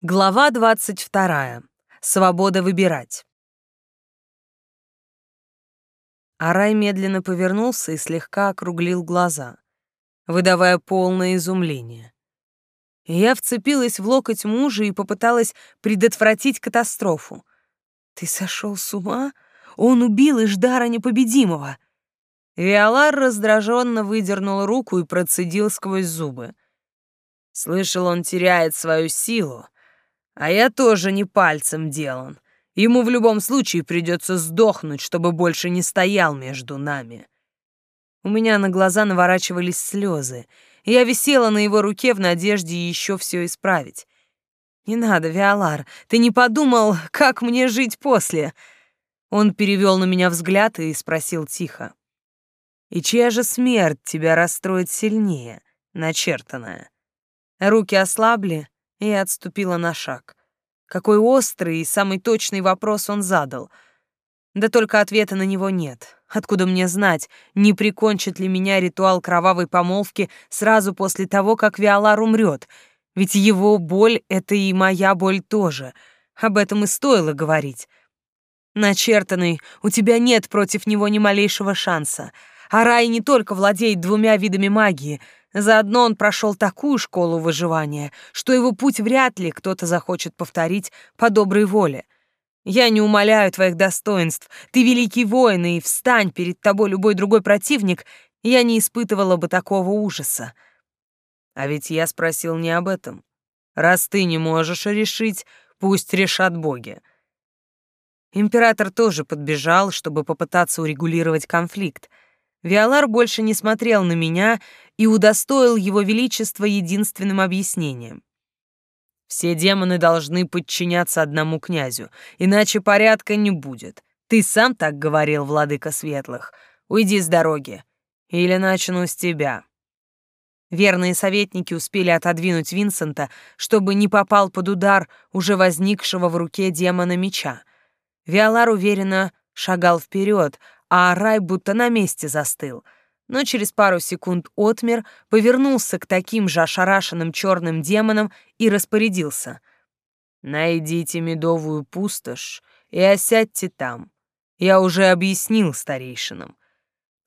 Глава 22. Свобода выбирать. Арай медленно повернулся и слегка округлил глаза, выдавая полное изумление. Я вцепилась в локоть мужа и попыталась предотвратить катастрофу. «Ты сошел с ума? Он убил Иждара Непобедимого!» Виолар раздраженно выдернул руку и процедил сквозь зубы. Слышал, он теряет свою силу, а я тоже не пальцем делан. Ему в любом случае придется сдохнуть, чтобы больше не стоял между нами. У меня на глаза наворачивались слезы. Я висела на его руке в надежде еще все исправить. «Не надо, Виолар, ты не подумал, как мне жить после?» Он перевел на меня взгляд и спросил тихо. «И чья же смерть тебя расстроит сильнее, начертанная?» Руки ослабли, и отступила на шаг. Какой острый и самый точный вопрос он задал. Да только ответа на него нет. Откуда мне знать, не прикончит ли меня ритуал кровавой помолвки сразу после того, как Виолар умрет? Ведь его боль — это и моя боль тоже. Об этом и стоило говорить. Начертанный, у тебя нет против него ни малейшего шанса. А Рай не только владеет двумя видами магии — Заодно он прошел такую школу выживания, что его путь вряд ли кто-то захочет повторить по доброй воле. Я не умоляю твоих достоинств. Ты великий воин, и встань перед тобой любой другой противник, я не испытывала бы такого ужаса. А ведь я спросил не об этом. Раз ты не можешь решить, пусть решат боги. Император тоже подбежал, чтобы попытаться урегулировать конфликт — Виолар больше не смотрел на меня и удостоил его величество единственным объяснением. Все демоны должны подчиняться одному князю, иначе порядка не будет. Ты сам так говорил, владыка светлых. Уйди с дороги, или начну с тебя. Верные советники успели отодвинуть Винсента, чтобы не попал под удар уже возникшего в руке демона меча. Виолар уверенно шагал вперед, а рай будто на месте застыл. Но через пару секунд отмер, повернулся к таким же ошарашенным черным демонам и распорядился. «Найдите медовую пустошь и осядьте там. Я уже объяснил старейшинам.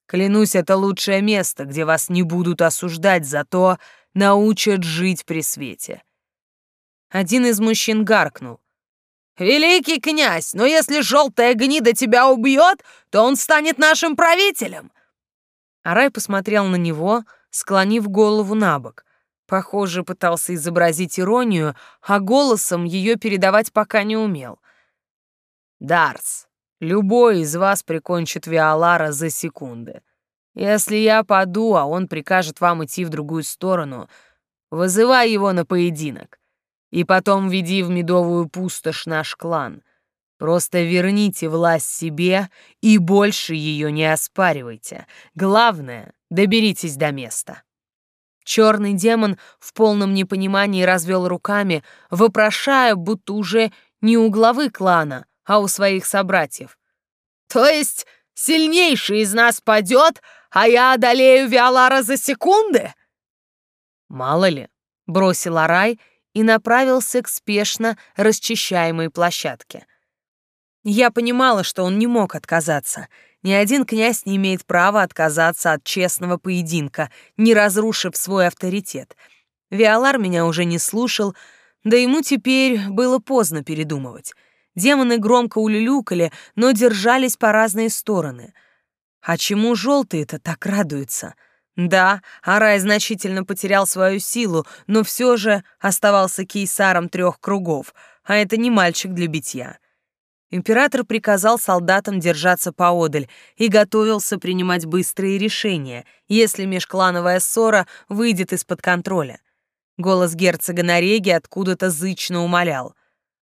Клянусь, это лучшее место, где вас не будут осуждать, зато научат жить при свете». Один из мужчин гаркнул. «Великий князь, но если желтая гнида тебя убьет, то он станет нашим правителем!» Арай посмотрел на него, склонив голову на бок. Похоже, пытался изобразить иронию, а голосом ее передавать пока не умел. «Дарс, любой из вас прикончит Виолара за секунды. Если я паду, а он прикажет вам идти в другую сторону, вызывай его на поединок. И потом веди в медовую пустошь наш клан. Просто верните власть себе и больше ее не оспаривайте. Главное, доберитесь до места». Черный демон в полном непонимании развел руками, вопрошая, будто уже не у главы клана, а у своих собратьев. «То есть сильнейший из нас падет, а я одолею Виолара за секунды?» «Мало ли», — бросил Арай и направился к спешно расчищаемой площадке. Я понимала, что он не мог отказаться. Ни один князь не имеет права отказаться от честного поединка, не разрушив свой авторитет. Виолар меня уже не слушал, да ему теперь было поздно передумывать. Демоны громко улюлюкали, но держались по разные стороны. А чему желтые-то так радуются? — да, Арай значительно потерял свою силу, но все же оставался кейсаром трех кругов, а это не мальчик для битья. Император приказал солдатам держаться поодаль и готовился принимать быстрые решения, если межклановая ссора выйдет из-под контроля. Голос герцога Нареги откуда-то зычно умолял.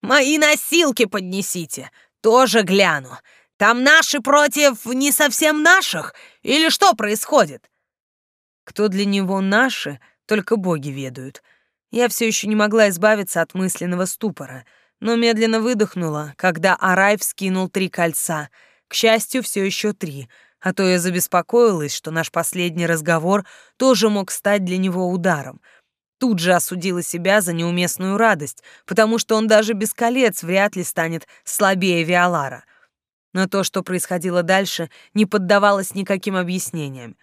«Мои носилки поднесите, тоже гляну. Там наши против не совсем наших? Или что происходит?» Кто для него наши, только боги ведают. Я все еще не могла избавиться от мысленного ступора, но медленно выдохнула, когда Арай вскинул три кольца. К счастью, все еще три, а то я забеспокоилась, что наш последний разговор тоже мог стать для него ударом. тут же осудила себя за неуместную радость, потому что он даже без колец вряд ли станет слабее Виолара. Но то, что происходило дальше, не поддавалось никаким объяснениям.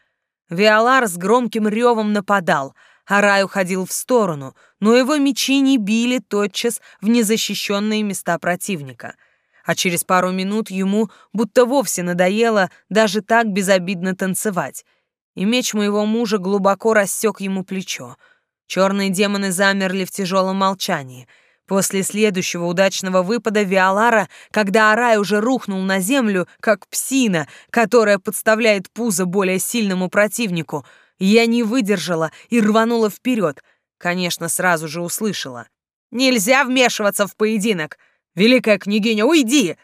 Виолар с громким ревом нападал, а Рай уходил в сторону, но его мечи не били тотчас в незащищенные места противника. А через пару минут ему будто вовсе надоело даже так безобидно танцевать. И меч моего мужа глубоко рассек ему плечо — Черные демоны замерли в тяжелом молчании. После следующего удачного выпада Виолара, когда Арай уже рухнул на землю, как псина, которая подставляет пузо более сильному противнику, я не выдержала и рванула вперед. Конечно, сразу же услышала. «Нельзя вмешиваться в поединок! Великая княгиня, уйди!»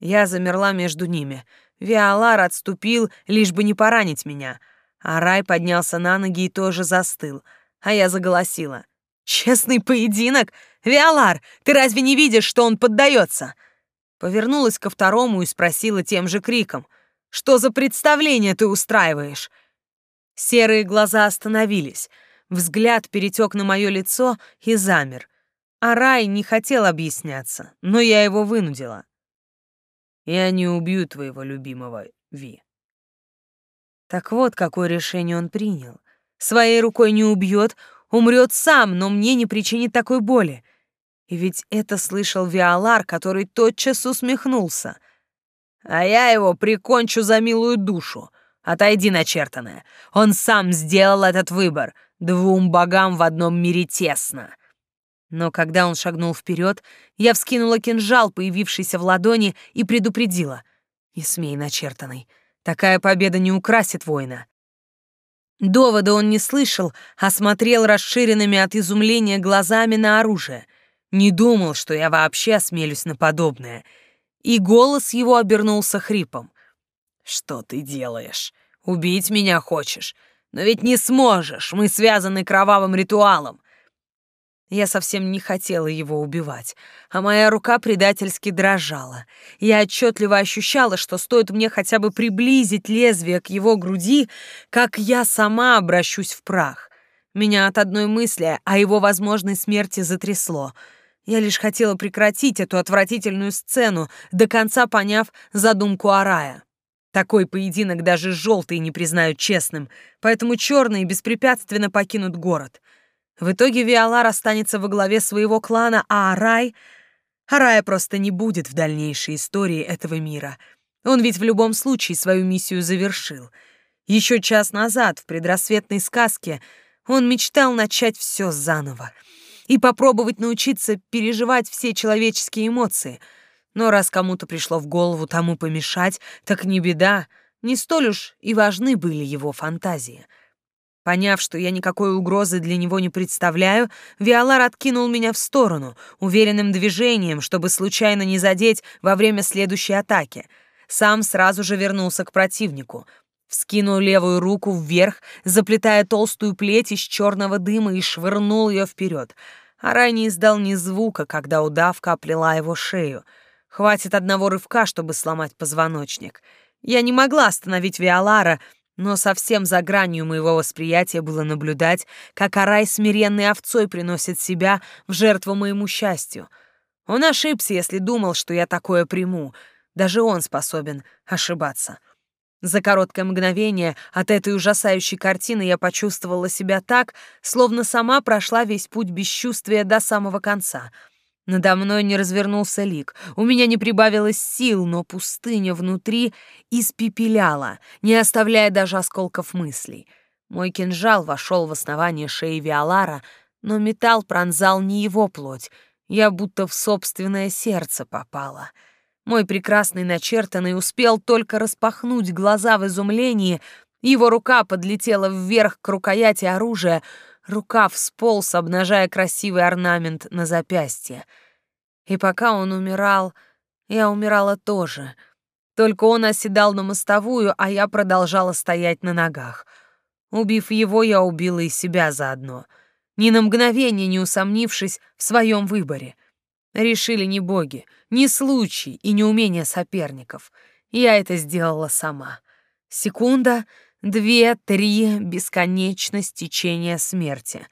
Я замерла между ними. Виолар отступил, лишь бы не поранить меня. Арай поднялся на ноги и тоже застыл — а я заголосила. «Честный поединок? Виолар, ты разве не видишь, что он поддается?» Повернулась ко второму и спросила тем же криком. «Что за представление ты устраиваешь?» Серые глаза остановились. Взгляд перетек на мое лицо и замер. А Рай не хотел объясняться, но я его вынудила. «Я не убью твоего любимого, Ви». Так вот, какое решение он принял. Своей рукой не убьет, умрет сам, но мне не причинит такой боли. И ведь это слышал Виолар, который тотчас усмехнулся. А я его прикончу за милую душу. Отойди, начертанная. Он сам сделал этот выбор. Двум богам в одном мире тесно. Но когда он шагнул вперед, я вскинула кинжал, появившийся в ладони, и предупредила. «Не смей, начертанный. Такая победа не украсит воина. Довода он не слышал, а смотрел расширенными от изумления глазами на оружие. Не думал, что я вообще осмелюсь на подобное. И голос его обернулся хрипом. «Что ты делаешь? Убить меня хочешь? Но ведь не сможешь, мы связаны кровавым ритуалом. Я совсем не хотела его убивать, а моя рука предательски дрожала. Я отчетливо ощущала, что стоит мне хотя бы приблизить лезвие к его груди, как я сама обращусь в прах. Меня от одной мысли о его возможной смерти затрясло. Я лишь хотела прекратить эту отвратительную сцену, до конца поняв задумку Арая. Такой поединок даже желтые не признают честным, поэтому черные беспрепятственно покинут город — в итоге Виолар останется во главе своего клана, а Арай... Арая просто не будет в дальнейшей истории этого мира. Он ведь в любом случае свою миссию завершил. Еще час назад, в предрассветной сказке, он мечтал начать все заново и попробовать научиться переживать все человеческие эмоции. Но раз кому-то пришло в голову тому помешать, так не беда, не столь уж и важны были его фантазии. Поняв, что я никакой угрозы для него не представляю, Виолар откинул меня в сторону, уверенным движением, чтобы случайно не задеть во время следующей атаки. Сам сразу же вернулся к противнику. Вскинул левую руку вверх, заплетая толстую плеть из черного дыма и швырнул ее вперед. Арай не издал ни звука, когда удавка оплела его шею. Хватит одного рывка, чтобы сломать позвоночник. Я не могла остановить Виолара, но совсем за гранью моего восприятия было наблюдать, как Арай смиренной овцой приносит себя в жертву моему счастью. Он ошибся, если думал, что я такое приму. Даже он способен ошибаться. За короткое мгновение от этой ужасающей картины я почувствовала себя так, словно сама прошла весь путь бесчувствия до самого конца — надо мной не развернулся лик, у меня не прибавилось сил, но пустыня внутри испепеляла, не оставляя даже осколков мыслей. Мой кинжал вошел в основание шеи Виолара, но металл пронзал не его плоть, я будто в собственное сердце попала. Мой прекрасный начертанный успел только распахнуть глаза в изумлении, его рука подлетела вверх к рукояти оружия, Рукав сполз, обнажая красивый орнамент на запястье. И пока он умирал, я умирала тоже. Только он оседал на мостовую, а я продолжала стоять на ногах. Убив его, я убила и себя заодно, ни на мгновение не усомнившись в своем выборе. Решили не боги, не случай и не умение соперников. Я это сделала сама. Секунда — Две, три, бесконечность течения смерти.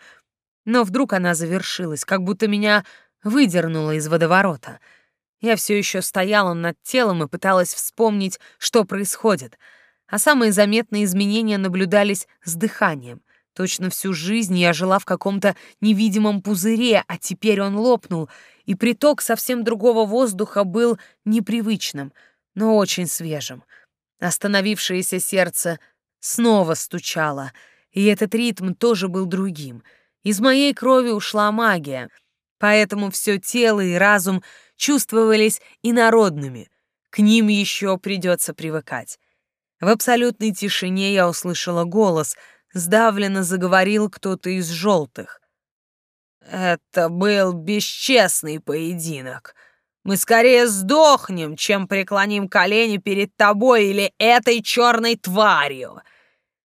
Но вдруг она завершилась, как будто меня выдернуло из водоворота. Я все еще стояла над телом и пыталась вспомнить, что происходит. А самые заметные изменения наблюдались с дыханием. Точно всю жизнь я жила в каком-то невидимом пузыре, а теперь он лопнул, и приток совсем другого воздуха был непривычным, но очень свежим. Остановившееся сердце снова стучало, и этот ритм тоже был другим. Из моей крови ушла магия, поэтому все тело и разум чувствовались инородными. К ним еще придется привыкать. В абсолютной тишине я услышала голос — Сдавленно заговорил кто-то из желтых. «Это был бесчестный поединок. Мы скорее сдохнем, чем преклоним колени перед тобой или этой черной тварью».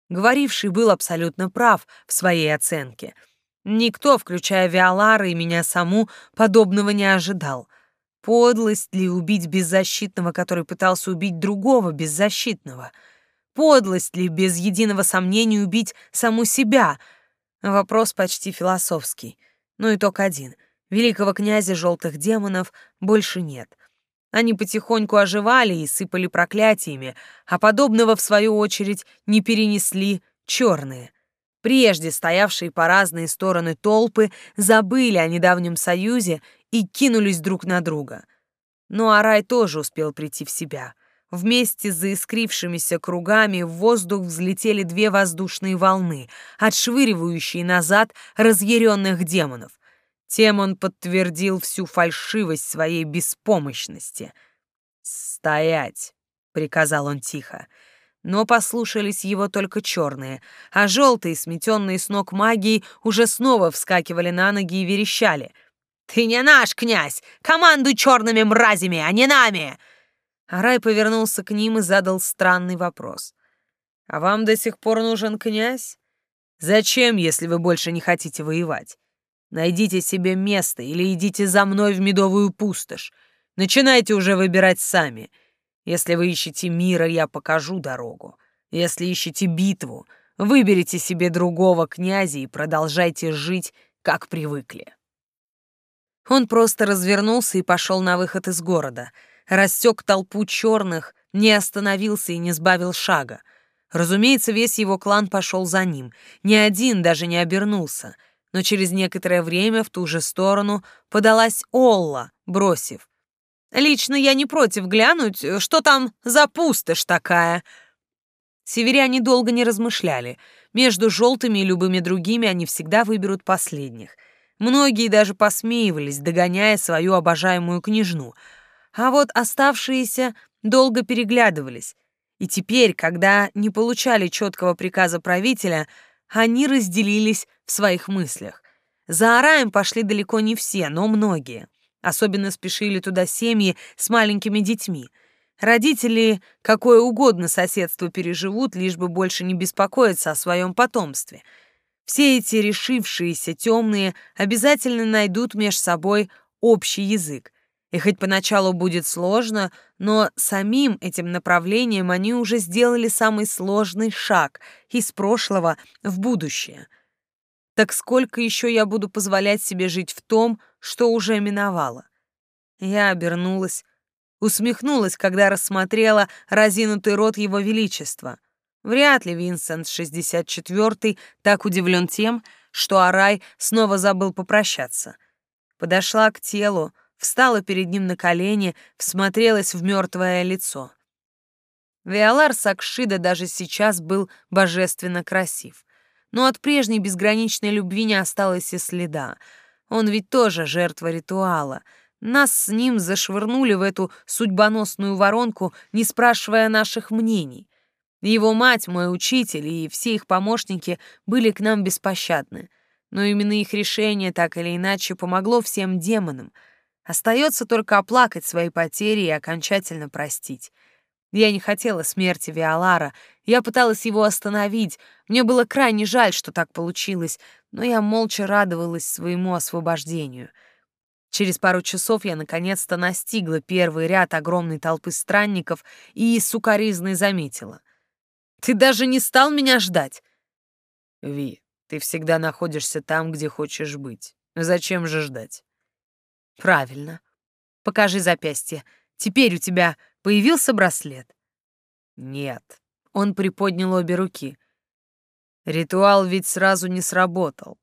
Говоривший был абсолютно прав в своей оценке. Никто, включая Виолара и меня саму, подобного не ожидал. Подлость ли убить беззащитного, который пытался убить другого беззащитного — Подлость ли без единого сомнения убить саму себя? Вопрос почти философский. Но итог один. Великого князя желтых демонов больше нет. Они потихоньку оживали и сыпали проклятиями, а подобного, в свою очередь, не перенесли черные. Прежде стоявшие по разные стороны толпы забыли о недавнем союзе и кинулись друг на друга. Но Арай тоже успел прийти в себя. Вместе с заискрившимися кругами в воздух взлетели две воздушные волны, отшвыривающие назад разъяренных демонов. Тем он подтвердил всю фальшивость своей беспомощности. «Стоять!» — приказал он тихо. Но послушались его только черные, а желтые, сметенные с ног магией, уже снова вскакивали на ноги и верещали. «Ты не наш князь! Командуй черными мразями, а не нами!» Арай повернулся к ним и задал странный вопрос. «А вам до сих пор нужен князь? Зачем, если вы больше не хотите воевать? Найдите себе место или идите за мной в медовую пустошь. Начинайте уже выбирать сами. Если вы ищете мира, я покажу дорогу. Если ищете битву, выберите себе другого князя и продолжайте жить, как привыкли». Он просто развернулся и пошел на выход из города — рассек толпу черных, не остановился и не сбавил шага. Разумеется, весь его клан пошел за ним. Ни один даже не обернулся. Но через некоторое время в ту же сторону подалась Олла, бросив. «Лично я не против глянуть, что там за пустошь такая». Северяне долго не размышляли. Между желтыми и любыми другими они всегда выберут последних. Многие даже посмеивались, догоняя свою обожаемую княжну — а вот оставшиеся долго переглядывались. И теперь, когда не получали четкого приказа правителя, они разделились в своих мыслях. За Араем пошли далеко не все, но многие. Особенно спешили туда семьи с маленькими детьми. Родители какое угодно соседство переживут, лишь бы больше не беспокоиться о своем потомстве. Все эти решившиеся темные обязательно найдут меж собой общий язык. И хоть поначалу будет сложно, но самим этим направлением они уже сделали самый сложный шаг из прошлого в будущее. Так сколько еще я буду позволять себе жить в том, что уже миновало? Я обернулась, усмехнулась, когда рассмотрела разинутый рот его величества. Вряд ли Винсент 64-й так удивлен тем, что Арай снова забыл попрощаться. Подошла к телу, встала перед ним на колени, всмотрелась в мертвое лицо. Виолар Сакшида даже сейчас был божественно красив. Но от прежней безграничной любви не осталось и следа. Он ведь тоже жертва ритуала. Нас с ним зашвырнули в эту судьбоносную воронку, не спрашивая наших мнений. Его мать, мой учитель и все их помощники были к нам беспощадны. Но именно их решение так или иначе помогло всем демонам — Остается только оплакать свои потери и окончательно простить. Я не хотела смерти Виолара, я пыталась его остановить. Мне было крайне жаль, что так получилось, но я молча радовалась своему освобождению. Через пару часов я наконец-то настигла первый ряд огромной толпы странников и сукоризной заметила. «Ты даже не стал меня ждать!» «Ви, Ты всегда находишься там, где хочешь быть. Зачем же ждать? Правильно. Покажи запястье. Теперь у тебя появился браслет? Нет. Он приподнял обе руки. Ритуал ведь сразу не сработал.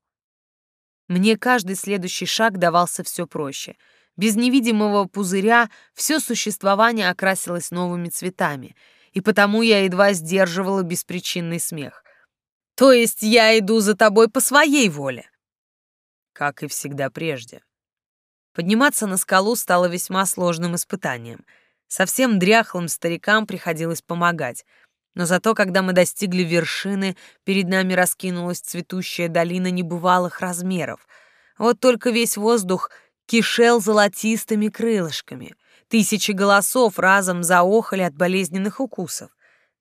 Мне каждый следующий шаг давался все проще. Без невидимого пузыря все существование окрасилось новыми цветами, и потому я едва сдерживала беспричинный смех. То есть я иду за тобой по своей воле? Как и всегда прежде. Подниматься на скалу стало весьма сложным испытанием. Совсем дряхлым старикам приходилось помогать — но зато, когда мы достигли вершины, перед нами раскинулась цветущая долина небывалых размеров. Вот только весь воздух кишел золотистыми крылышками. Тысячи голосов разом заохали от болезненных укусов.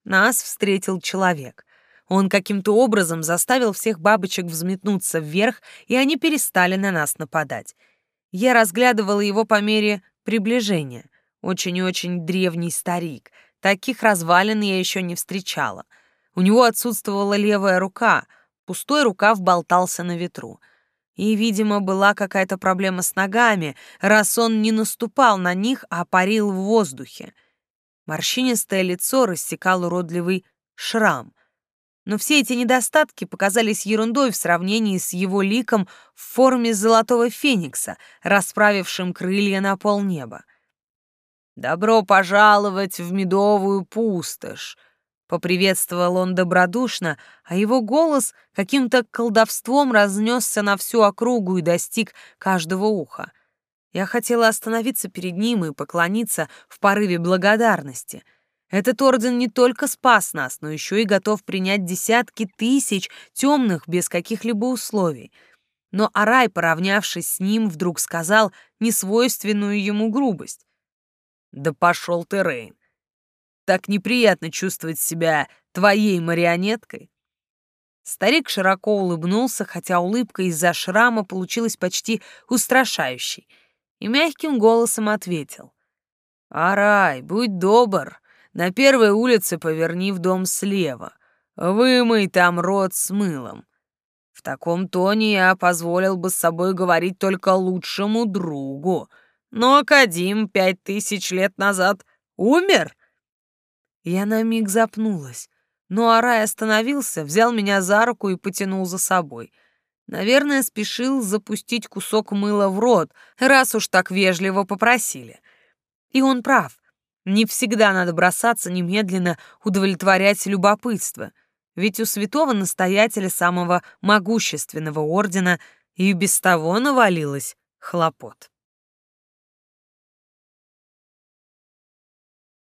Нас встретил человек. Он каким-то образом заставил всех бабочек взметнуться вверх, и они перестали на нас нападать. Я разглядывала его по мере приближения. Очень и очень древний старик — Таких развалин я еще не встречала. У него отсутствовала левая рука, пустой рукав болтался на ветру. И, видимо, была какая-то проблема с ногами, раз он не наступал на них, а парил в воздухе. Морщинистое лицо рассекал уродливый шрам. Но все эти недостатки показались ерундой в сравнении с его ликом в форме золотого феникса, расправившим крылья на полнеба. «Добро пожаловать в медовую пустошь!» Поприветствовал он добродушно, а его голос каким-то колдовством разнесся на всю округу и достиг каждого уха. Я хотела остановиться перед ним и поклониться в порыве благодарности. Этот орден не только спас нас, но еще и готов принять десятки тысяч темных без каких-либо условий. Но Арай, поравнявшись с ним, вдруг сказал несвойственную ему грубость. Да пошел ты, Рейн. Так неприятно чувствовать себя твоей марионеткой. Старик широко улыбнулся, хотя улыбка из-за шрама получилась почти устрашающей, и мягким голосом ответил. «Арай, будь добр, на первой улице поверни в дом слева, вымой там рот с мылом. В таком тоне я позволил бы с собой говорить только лучшему другу, но Кадим пять тысяч лет назад умер. Я на миг запнулась, но Арай остановился, взял меня за руку и потянул за собой. Наверное, спешил запустить кусок мыла в рот, раз уж так вежливо попросили. И он прав. Не всегда надо бросаться немедленно удовлетворять любопытство, ведь у святого настоятеля самого могущественного ордена и без того навалилось хлопот.